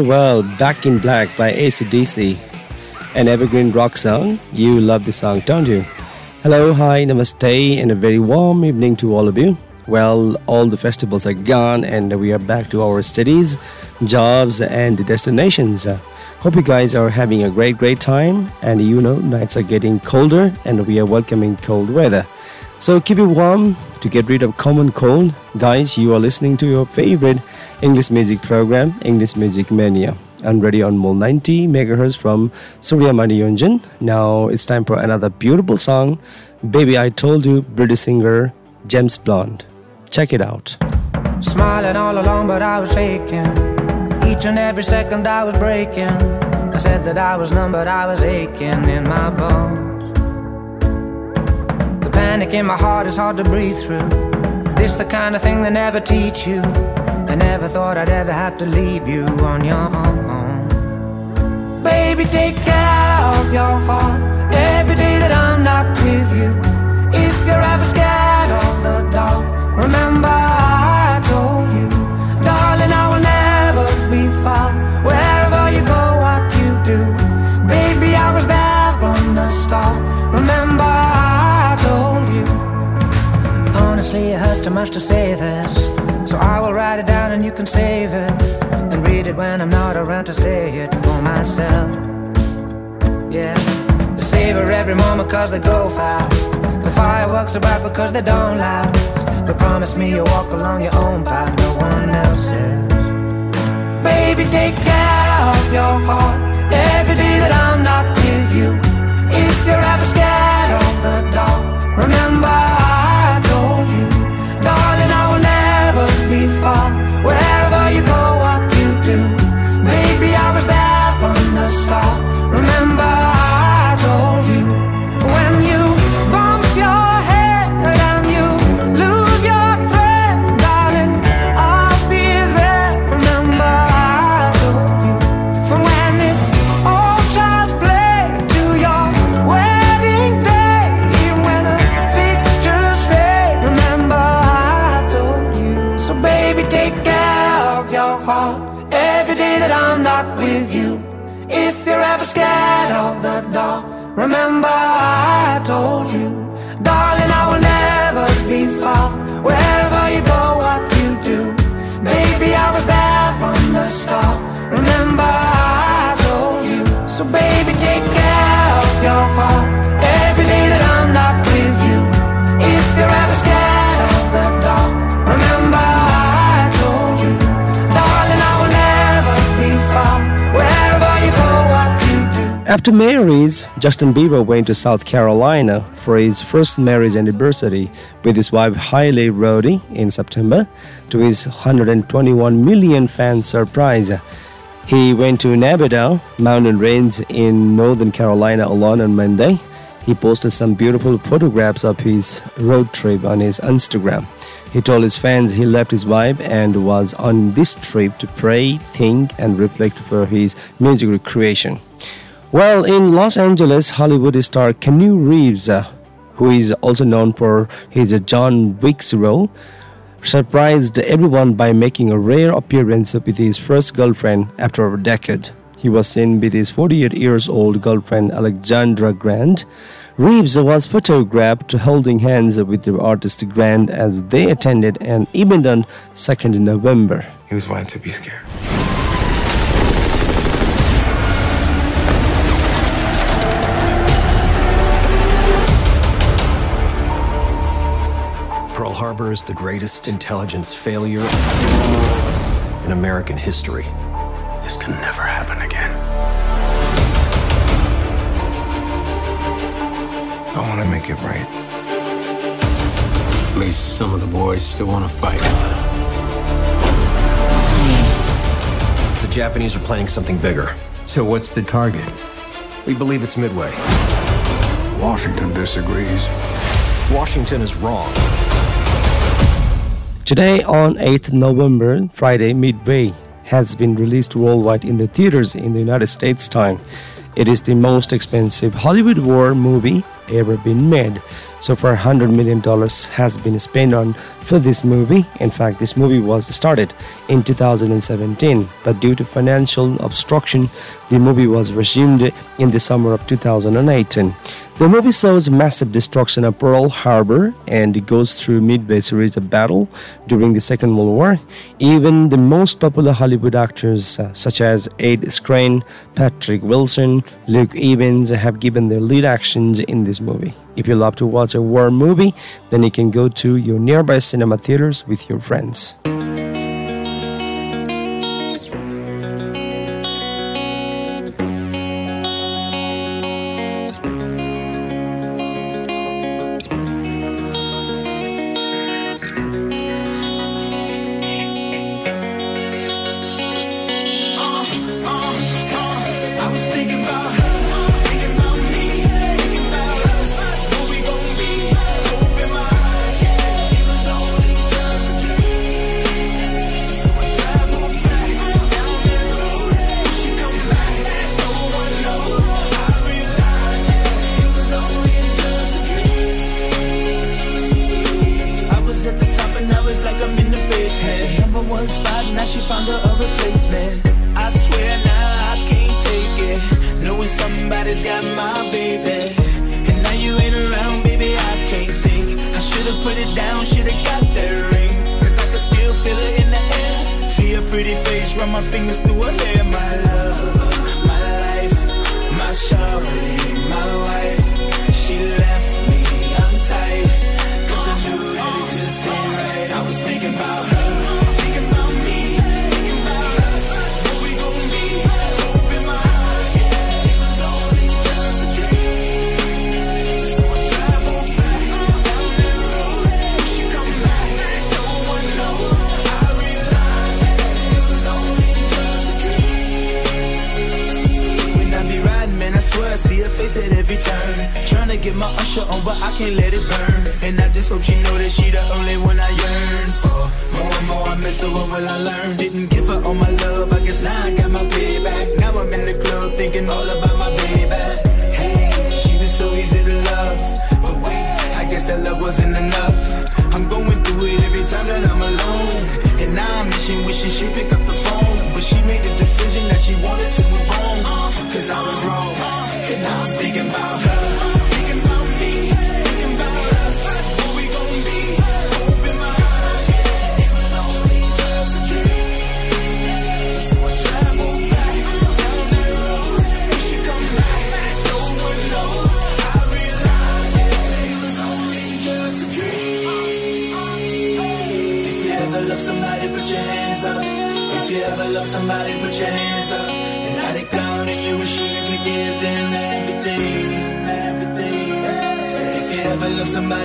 Well, well, Back in Black by ACDC. An evergreen rock song. You love the song, don't you? Hello, hi, namaste, and a very warm evening to all of you. Well, all the festivals are gone, and we are back to our studies, jobs, and destinations. Hope you guys are having a great, great time. And you know, nights are getting colder, and we are welcoming cold weather. So keep it warm to get rid of common cold. Guys, you are listening to your favorite English music program, English Music Mania. I'm Radio Anmol 90 megahertz from Surya Yonjan. Now it's time for another beautiful song, Baby I Told You, British singer James Blunt. Check it out. Smiling all along, but I was faking. Each and every second I was breaking. I said that I was numb, but I was aching in my bones. The panic in my heart is hard to breathe through. This the kind of thing they never teach you. I never thought I'd ever have to leave you on your own. Baby, take care of your heart every day that I'm not with you. If you're ever scared of the dark, remember I told you, darling, I will never be far. Wherever you go, what you do, baby, I was there from the start. Remember I told you. Honestly, it hurts too much to say this you can save it and read it when I'm not around to say it for myself. Yeah, savor every moment cause they go fast. The fireworks are bright because they don't last. But promise me you'll walk along your own path, no one else's. Baby, take care of your heart every day that I'm not with you. If you're ever scared of the dark, remember. After marriage, Justin Bieber went to South Carolina for his first marriage anniversary with his wife Hailey Rhode in September to his 121 million fan surprise. He went to Nevada mountain range in Northern Carolina alone on Monday. He posted some beautiful photographs of his road trip on his Instagram. He told his fans he left his wife and was on this trip to pray, think, and reflect for his music creation. Well, in Los Angeles, Hollywood star Keanu Reeves, uh, who is also known for his John Wick's role, surprised everyone by making a rare appearance with his first girlfriend after a decade. He was seen with his 48 years old girlfriend Alexandra Grant. Reeves was photographed holding hands with the artist Grant as they attended an event on 2nd November. He was fine to be scared. Pearl Harbor is the greatest intelligence failure in American history. This can never happen again. I want to make it right. At least some of the boys still want to fight. The Japanese are planning something bigger. So what's the target? We believe it's Midway. Washington disagrees. Washington is wrong. Today, on 8th November, Friday, Midway has been released worldwide in the theaters in the United States time. It is the most expensive Hollywood war movie ever been made. So far, $100 million has been spent on for this movie. In fact, this movie was started in 2017, but due to financial obstruction, the movie was resumed in the summer of 2018. The movie shows massive destruction of Pearl Harbor and goes through Midway series of battle during the Second World War. Even the most popular Hollywood actors uh, such as Ed Skrein, Patrick Wilson, Luke Evans have given their lead actions in this movie. If you love to watch a war movie, then you can go to your nearby cinema theaters with your friends. Should've put it down, should've got that ring. Cause I can still feel it in the air. See her pretty face, run my fingers through her hair. My love, my life, my shawty, my wife. She left face at every turn. Trying to get my usher on, but I can't let it burn. And I just hope she know that she the only one I yearn for. More and more I miss her, what will I learn? Didn't give her all my love, I guess now I got my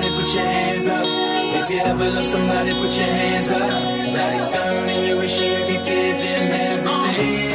somebody, put your hands up. If you ever love somebody, put your hands up. Gone and you wish you could give them everything.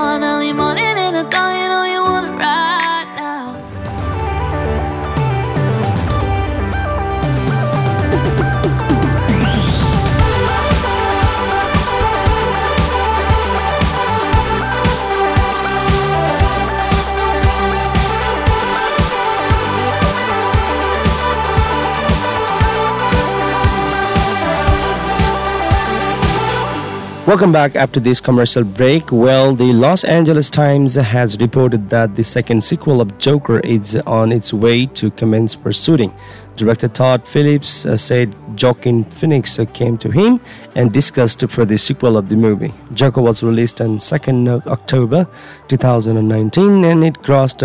Welcome back after this commercial break. Well, the Los Angeles Times has reported that the second sequel of Joker is on its way to commence for shooting. Director Todd Phillips uh, said Joaquin Phoenix came to him and discussed for the sequel of the movie. Joker was released on 2nd October 2019 and it grossed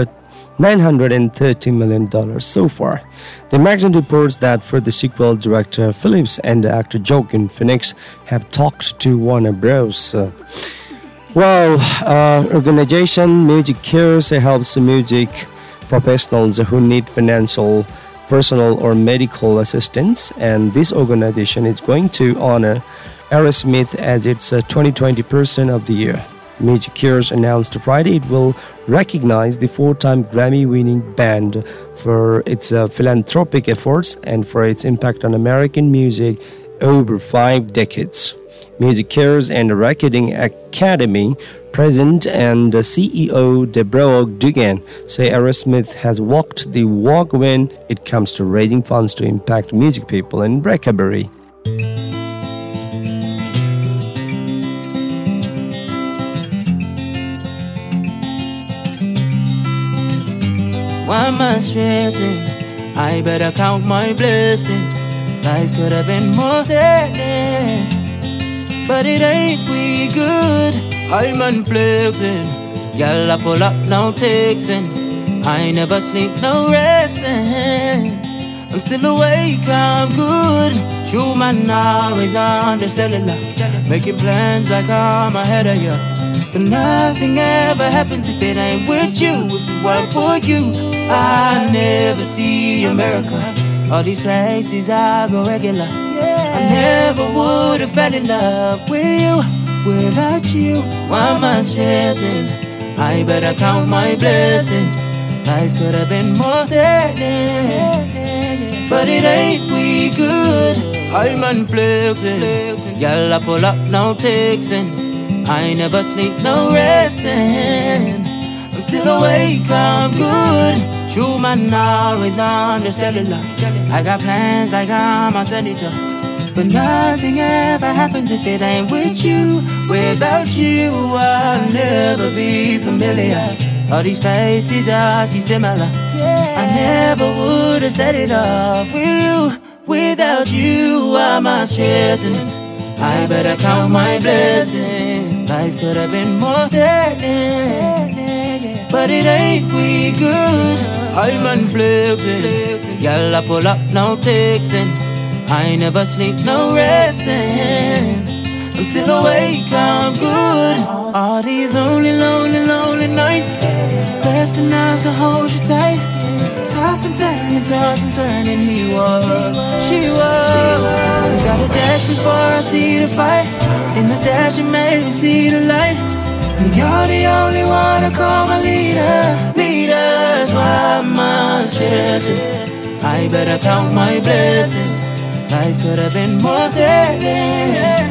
$930 million so far. The magazine reports that for the sequel, director Phillips and actor Joaquin Phoenix have talked to Warner Bros. Uh, well, uh, organization MusiCares helps music professionals who need financial, personal, or medical assistance, and this organization is going to honor Aerosmith as its uh, 2020 Person of the Year. MusiCares announced Friday it will recognize the four-time Grammy-winning band for its uh, philanthropic efforts and for its impact on American music over five decades. MusiCares and Recording Academy President and CEO Deborah Dugan say Aerosmith has walked the walk when it comes to raising funds to impact music people in Rockabilly. Why am I stressing? I better count my blessings. Life could have been more threatening, but it ain't we good. I'm unflexing, y'all I pull up now texting. I never sleep, no resting. I'm still awake, I'm good. True man always on the cellular, making plans like I'm ahead of you. But nothing ever happens if it ain't with you. If it weren't for you, I never see America. All these places I go regular. I never would have fell in love with you without you. Why am I stressing? I better count my blessings. Life could have been more threatening, but it ain't we good. I'm unflexing, y'all pull up now texting. I never sleep, no resting. I'm still awake, I'm good. True man always on the cellular. I got plans, I got my senator. But nothing ever happens if it ain't with you. Without you, I'll never be familiar. All these faces I see similar. I never would have set it off with you. Without you, I'm stressing? I better count my blessings. Life could have been more threatening, but it ain't we good. I'm unflexing, Girl, I pull up, no texting. I never sleep, no resting. I'm still awake, I'm good. All these lonely, lonely, lonely nights. Best enough to hold you tight. Toss and turn, toss and turn, and he was, she was. Gotta dash before I see the fight. In the dash, you made me see the light. And you're the only one to call my leader. Leaders, why my stressing? I better count my blessings. Life could have been more threatening,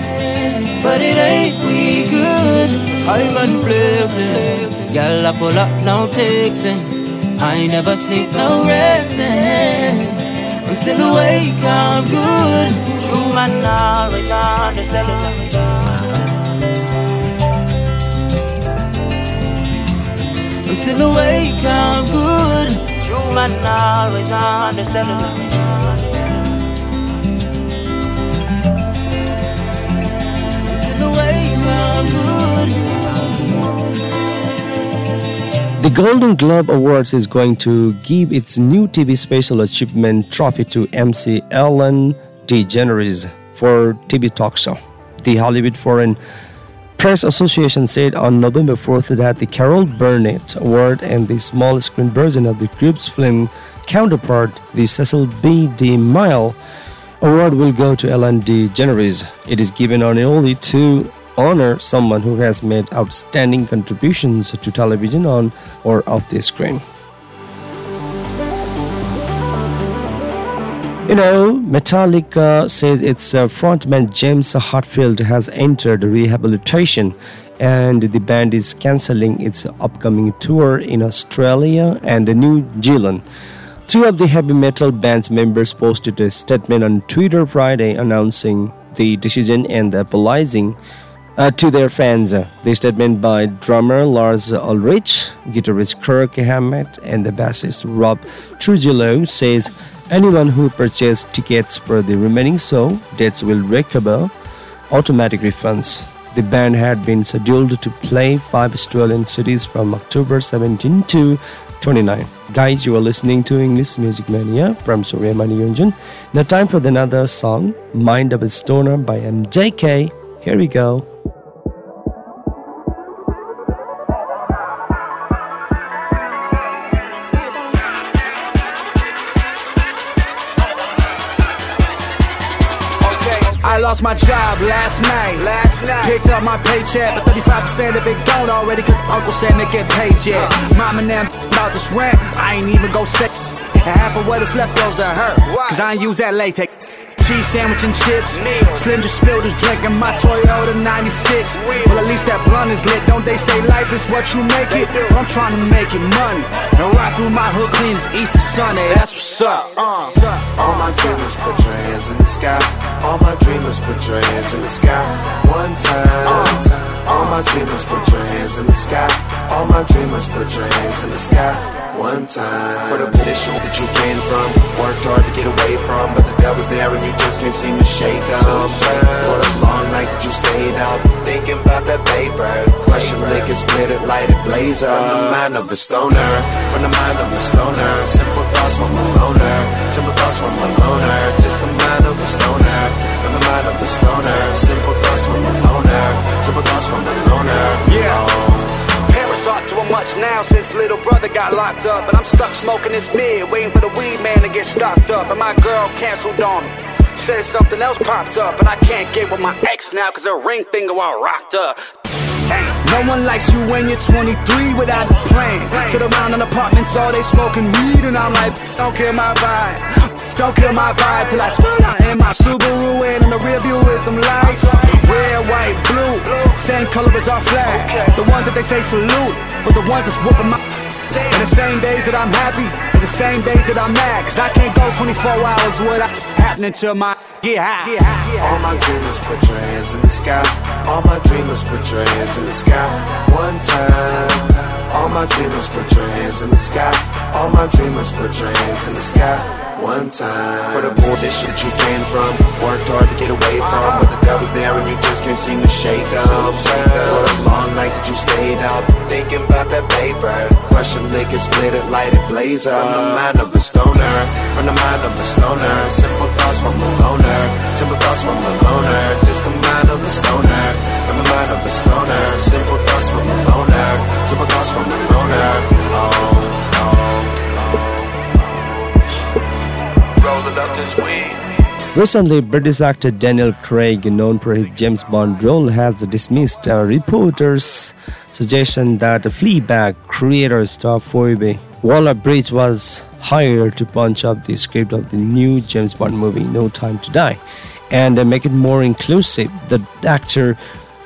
but it ain't we good. I'm unflexing, I pull up no texting. I never sleep, no resting. I'm still awake, I'm good. Man, now we got the I'm still awake, I'm good. Golden Globe Awards is going to give its new TV Special Achievement Trophy to MC Ellen DeGeneres for TV talk show. The Hollywood Foreign Press Association said on November 4th that the Carol Burnett Award and the small screen version of the group's film counterpart, the Cecil B. DeMille Award, will go to Ellen DeGeneres. It is given only to honor someone who has made outstanding contributions to television on or off the screen. You know, Metallica says its uh, frontman James Hetfield has entered rehabilitation and the band is cancelling its upcoming tour in Australia and New Zealand. Two of the heavy metal band's members posted a statement on Twitter Friday announcing the decision and apologizing uh, to their fans. The statement by drummer Lars Ulrich, guitarist Kirk Hammett, and the bassist Rob Trujillo says anyone who purchased tickets for the remaining show dates will recover automatic refunds. The band had been scheduled to play five Australian cities from October 17 to 29. Guys, you are listening to English Music Mania from Surya Mani Yonjan. Now time for another song, Mind of a Stoner by MGK. Here we go. Lost my job last night. Last night. Picked up my paycheck, but 35% of it gone already, cause Uncle said to get paid yet. Uh. Mom and them about this rent, I ain't even go say. And half of what is left goes to her, cause I ain't use that latex. Cheese sandwich and chips. Slim just spilled his drink in my Toyota 96. Well, at least that blunt is lit. Don't they say life is what you make it? I'm trying to make it money. And ride through my hood clean as Easter Sunday. That's what's up. Uh. All my dreamers put your hands in the sky. All my dreamers put your hands in the sky. One time. All my dreamers put your hands in the sky. All my dreamers put your hands in the sky. One time. For the position that you came from, worked hard to get away from, but the devil's there and you just can't seem to shake up. For the long night that you stayed up, thinking about that paper. Crush lick it, split it, light it, blaze up. From the mind of a stoner, from the mind of a stoner. Simple thoughts from a loner, simple thoughts from a loner. Just the mind of a stoner, from the mind of a stoner. Simple much now since little brother got locked up. And I'm stuck smoking this mid, waiting for the weed man to get stocked up. And my girl canceled on me. Said something else popped up, and I can't get with my ex now, cause her ring finger all rocked up. No one likes you when you're 23 without a plan. Sit around in apartments all they smoking weed, and I'm like, don't kill my vibe. Don't kill my vibe till I spill out in my Subaru and in the rear view with them lights. Red, white, blue, same color as our flag. The ones that they say salute, but the ones that's whooping my. And the same days that I'm happy, is the same days that I'm mad. Cause I can't go 24 hours without happening to my high. All my dreamers put your hands in the sky. All my dreamers put your hands in the sky. One time. All my dreamers, put your hands in the sky. All my dreamers, put your hands in the sky. One time. For the bullshit shit you came from. Worked hard to get away from. But the devil's there and you just can't seem to shake up. For the long night that you stayed up. Thinking about that paper. Crush a lick and split it, light it, blaze up. From the mind of a stoner. From the mind of a stoner. Simple thoughts from a loner. Simple thoughts from a loner. Just the mind of a stoner. The mind a stoner. Simple thoughts from a loner. Simple thoughts from a loner. Oh, oh. Up this. Recently, British actor Daniel Craig, known for his James Bond role, has dismissed a reporter's suggestion that Fleabag creator star Phoebe Waller-Bridge was hired to punch up the script of the new James Bond movie, No Time to Die, and make it more inclusive. The actor,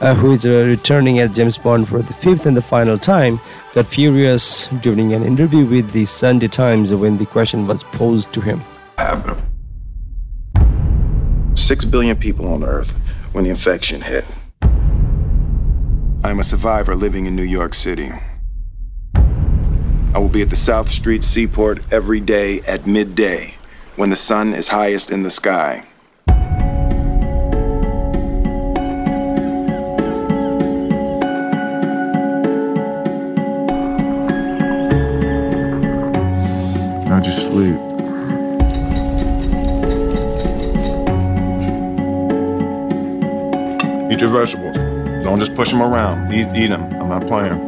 uh, who is uh, returning as James Bond for the fifth and the final time, got furious during an interview with the Sunday Times when the question was posed to him. happened. Six billion people on Earth when the infection hit. I'm a survivor living in New York City. I will be at the South Street Seaport every day at midday when the sun is highest in the sky. Sleep. Eat your vegetables. Don't just push them around. Eat, eat them. I'm not playing.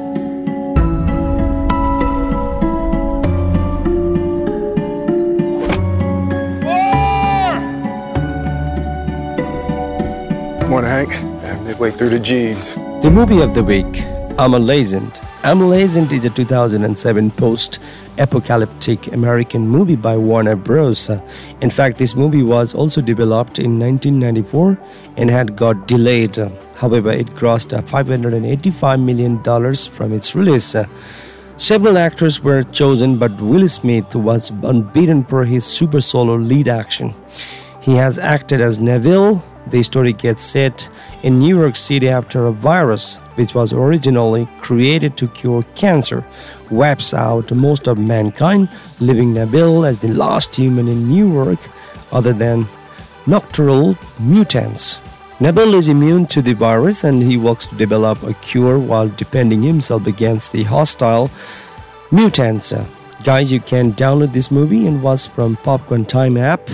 Morning, Hank. Uh, Midway through the G's. The movie of the week, I'm a Legend. I'm a Legend is a 2007 post apocalyptic American movie by Warner Bros. In fact, this movie was also developed in 1994 and had got delayed. However, it grossed $585 million from its release. Several actors were chosen, but Will Smith was unbeaten for his super solo lead action. He has acted as Neville. The story gets set in New York City after a virus, which was originally created to cure cancer, wipes out most of mankind, leaving Neville as the last human in New York other than nocturnal mutants. Neville is immune to the virus and he works to develop a cure while defending himself against the hostile mutants. Guys, you can download this movie and watch from Popcorn Time app.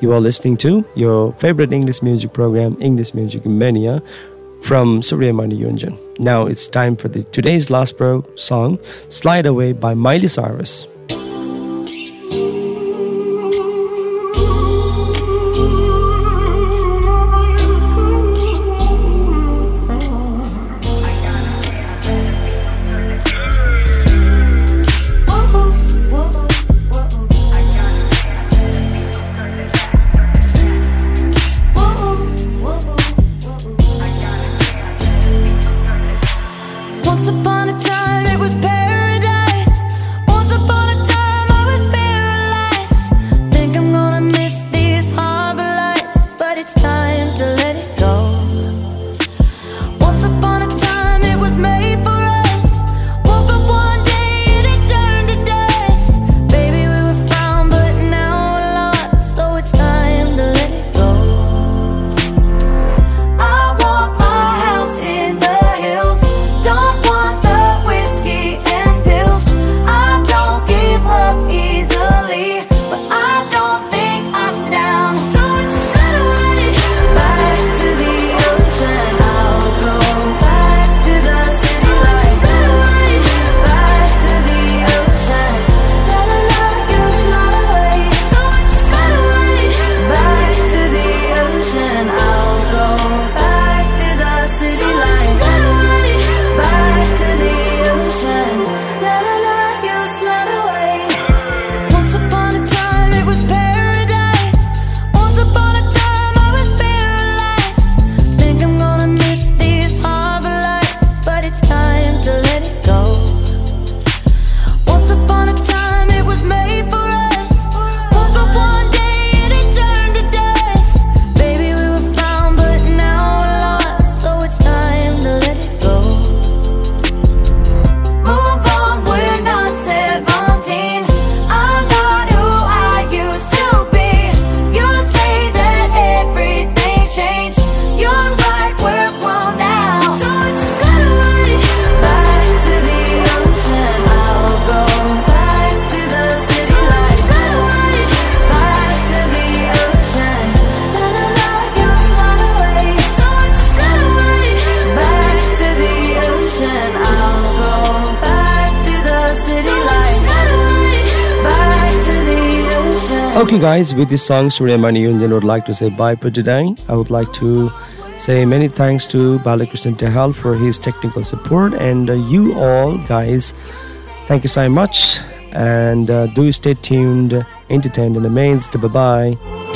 You are listening to your favorite English music program, English Music Mania, from Surya Mani Yonjan. Now it's time for the today's last pro song, Slide Away by Miley Cyrus. Okay, guys, with this song, Surya Mani Yonjan would like to say bye for today. I would like to say many thanks to Balakrishnan Tehal for his technical support and uh, you all, guys. Thank you so much and uh, do stay tuned, entertained, and amazed. Bye bye.